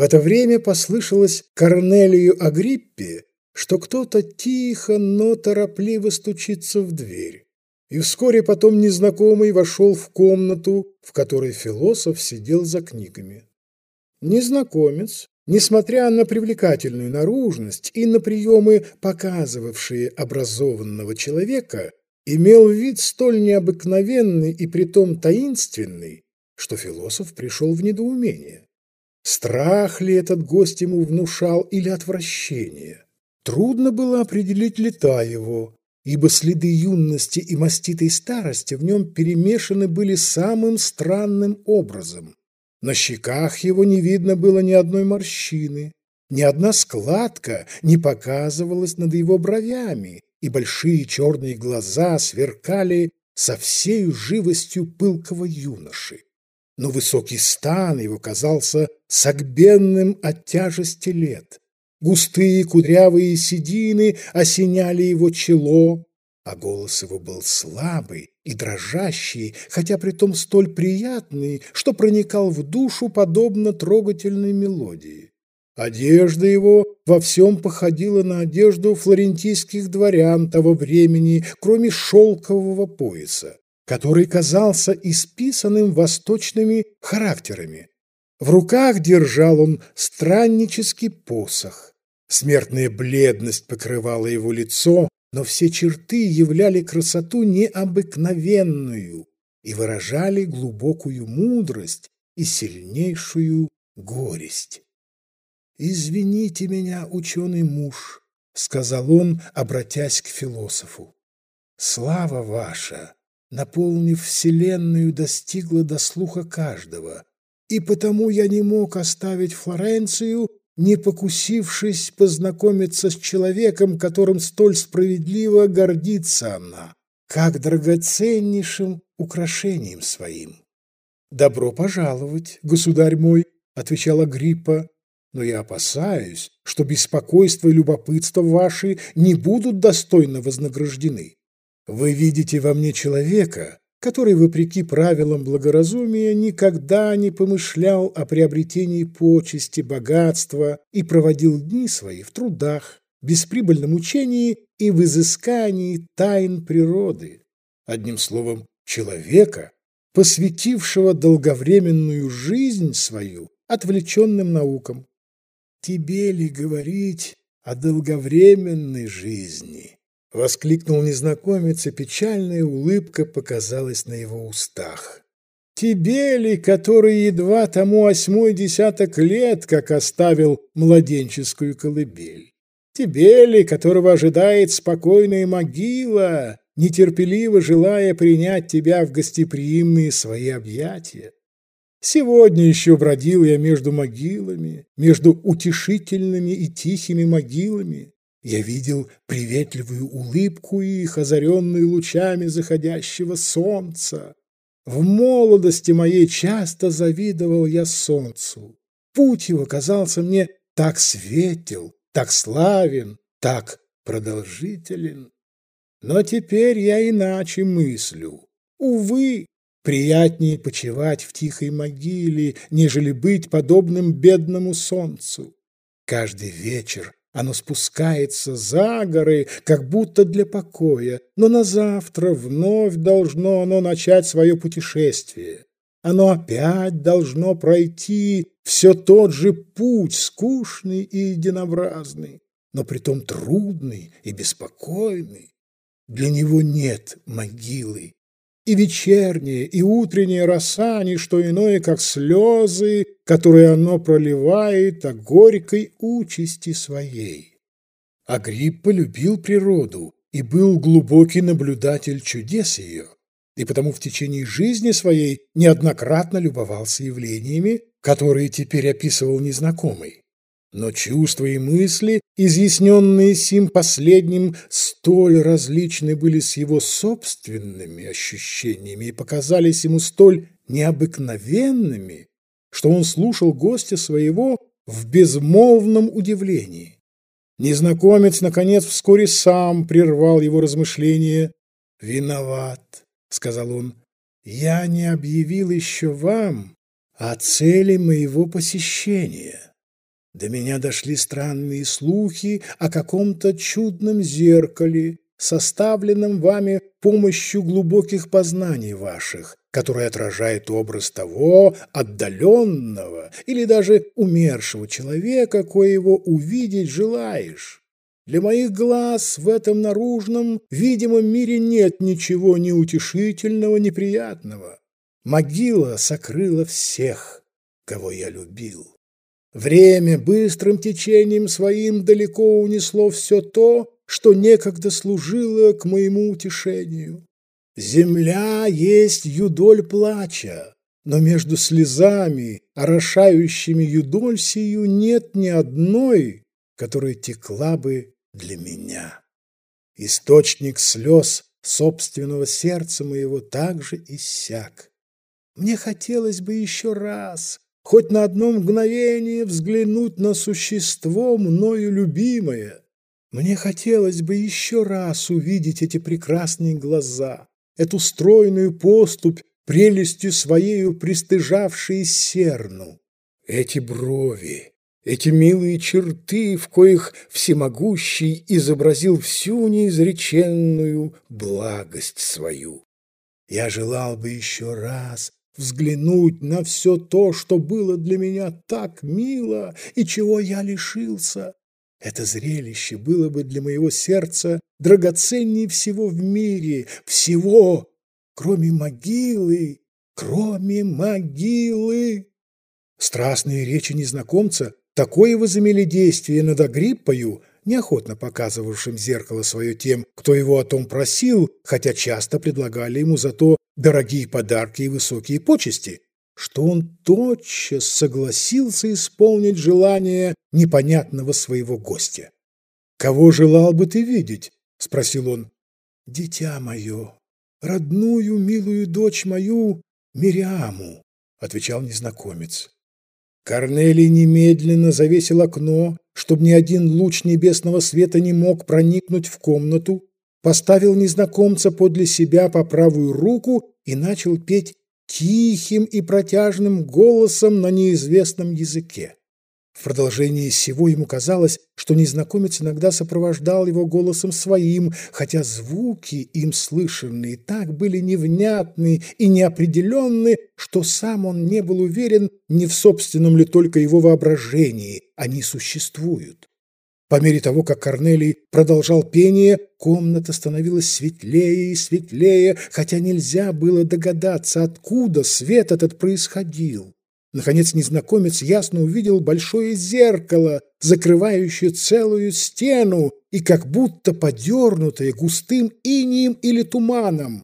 В это время послышалось Корнелию Агриппе, что кто-то тихо, но торопливо стучится в дверь. И вскоре потом незнакомый вошел в комнату, в которой философ сидел за книгами. Незнакомец, несмотря на привлекательную наружность и на приемы, показывавшие образованного человека, имел вид столь необыкновенный и притом таинственный, что философ пришел в недоумение. Страх ли этот гость ему внушал или отвращение? Трудно было определить лета его, ибо следы юности и маститой старости в нем перемешаны были самым странным образом. На щеках его не видно было ни одной морщины, ни одна складка не показывалась над его бровями, и большие черные глаза сверкали со всею живостью пылкого юноши. Но высокий стан его казался согбенным от тяжести лет. Густые кудрявые седины осеняли его чело, а голос его был слабый и дрожащий, хотя притом столь приятный, что проникал в душу подобно трогательной мелодии. Одежда его во всем походила на одежду флорентийских дворян того времени, кроме шелкового пояса, который казался исписанным восточными характерами. В руках держал он страннический посох. Смертная бледность покрывала его лицо, но все черты являли красоту необыкновенную и выражали глубокую мудрость и сильнейшую горесть. «Извините меня, ученый муж», — сказал он, обратясь к философу. «Слава ваша, наполнив вселенную, достигла до слуха каждого, и потому я не мог оставить Флоренцию не покусившись познакомиться с человеком, которым столь справедливо гордится она, как драгоценнейшим украшением своим. «Добро пожаловать, государь мой», — отвечала Гриппа, «но я опасаюсь, что беспокойство и любопытство ваши не будут достойно вознаграждены. Вы видите во мне человека, который, вопреки правилам благоразумия, никогда не помышлял о приобретении почести, богатства и проводил дни свои в трудах, бесприбыльном учении и в изыскании тайн природы. Одним словом, человека, посвятившего долговременную жизнь свою отвлеченным наукам. Тебе ли говорить о долговременной жизни? — воскликнул незнакомец, и печальная улыбка показалась на его устах. «Тебе ли, который едва тому восьмой десяток лет, как оставил младенческую колыбель? Тебе ли, которого ожидает спокойная могила, нетерпеливо желая принять тебя в гостеприимные свои объятия? Сегодня еще бродил я между могилами, между утешительными и тихими могилами, я видел приветливую улыбку их, озаренную лучами заходящего солнца. В молодости моей часто завидовал я солнцу. Путь его казался мне так светел, так славен, так продолжителен. Но теперь я иначе мыслю. Увы, приятнее почивать в тихой могиле, нежели быть подобным бедному солнцу. Каждый вечер оно спускается за горы, как будто для покоя, но на завтра вновь должно оно начать свое путешествие. Оно опять должно пройти все тот же путь, скучный и единообразный, но притом трудный и беспокойный. Для него нет могилы, и вечерняя, и утренняя роса – не что иное, как слезы, которые оно проливает о горькой участи своей. Агриппа любил природу и был глубокий наблюдатель чудес ее, и потому в течение жизни своей неоднократно любовался явлениями, которые теперь описывал незнакомый. Но чувства и мысли, изъясненные сим последним, столь различны были с его собственными ощущениями и показались ему столь необыкновенными, что он слушал гостя своего в безмолвном удивлении. Незнакомец, наконец, вскоре сам прервал его размышления. «Виноват», — сказал он, — «я не объявил еще вам о цели моего посещения». До меня дошли странные слухи о каком-то чудном зеркале, составленном вами помощью глубоких познаний ваших, который отражает образ того отдаленного или даже умершего человека, коего увидеть желаешь. Для моих глаз в этом наружном, видимом мире нет ничего ни утешительного, приятного. Могила сокрыла всех, кого я любил. Время быстрым течением своим далеко унесло все то, что некогда служило к моему утешению. Земля есть юдоль плача, но между слезами, орошающими юдоль сию, нет ни одной, которая текла бы для меня. Источник слез собственного сердца моего также иссяк. Мне хотелось бы еще раз, хоть на одно мгновение взглянуть на существо, мною любимое. Мне хотелось бы еще раз увидеть эти прекрасные глаза, эту стройную поступь, прелестью своею пристыжавшие серну, эти брови, эти милые черты, в коих всемогущий изобразил всю неизреченную благость свою. Я желал бы еще раз взглянуть на все то, что было для меня так мило и чего я лишился. Это зрелище было бы для моего сердца драгоценнее всего в мире, всего, кроме могилы, кроме могилы. Страстные речи незнакомца такое возымели действие над Агриппою, неохотно показывавшим зеркало свое тем, кто его о том просил, хотя часто предлагали ему зато дорогие подарки и высокие почести, что он тотчас согласился исполнить желание непонятного своего гостя. «Кого желал бы ты видеть?» — спросил он. «Дитя мое, родную милую дочь мою Мириаму», — отвечал незнакомец. Корнелий немедленно завесил окно, чтобы ни один луч небесного света не мог проникнуть в комнату, поставил незнакомца подле себя по правую руку и начал петь тихим и протяжным голосом на неизвестном языке. В продолжении всего ему казалось, что незнакомец иногда сопровождал его голосом своим, хотя звуки, им слышанные, так были невнятны и неопределенны, что сам он не был уверен, не в собственном ли только его воображении они существуют. По мере того, как Корнелий продолжал пение, комната становилась светлее и светлее, хотя нельзя было догадаться, откуда свет этот происходил. Наконец незнакомец ясно увидел большое зеркало, закрывающее целую стену и как будто подернутое густым инием или туманом.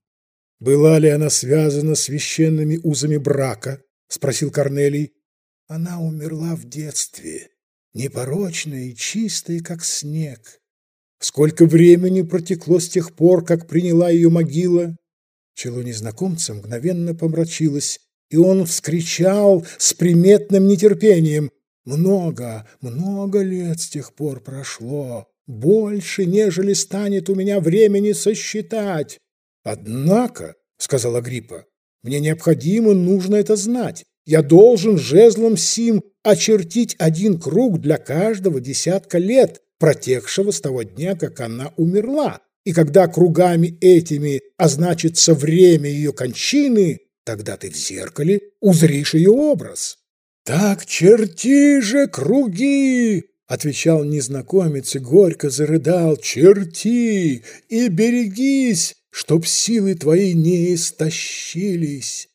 «Была ли она связана священными узами брака?» — спросил Корнелий. «Она умерла в детстве», непорочная и чистая, как снег. Сколько времени проteкло с тех пор, как приняла ее могила? Чело незнакомца мгновенно помрачилось, и он вскричал с приметным нетерпением. «Много, много лет с тех пор прошло, больше, нежели станет у меня времени сосчитать». «Однако», — сказала Гриппа, — «мне необходимо, нужно это знать. Я должен жезлом сим очертить один круг для каждого десятка лет, протекшего с того дня, как она умерла. И когда кругами этими означится время ее кончины, тогда ты в зеркале узришь ее образ. «Так черти же круги!» — отвечал незнакомец и горько зарыдал. «Черти и берегись, чтоб силы твои не истощились!»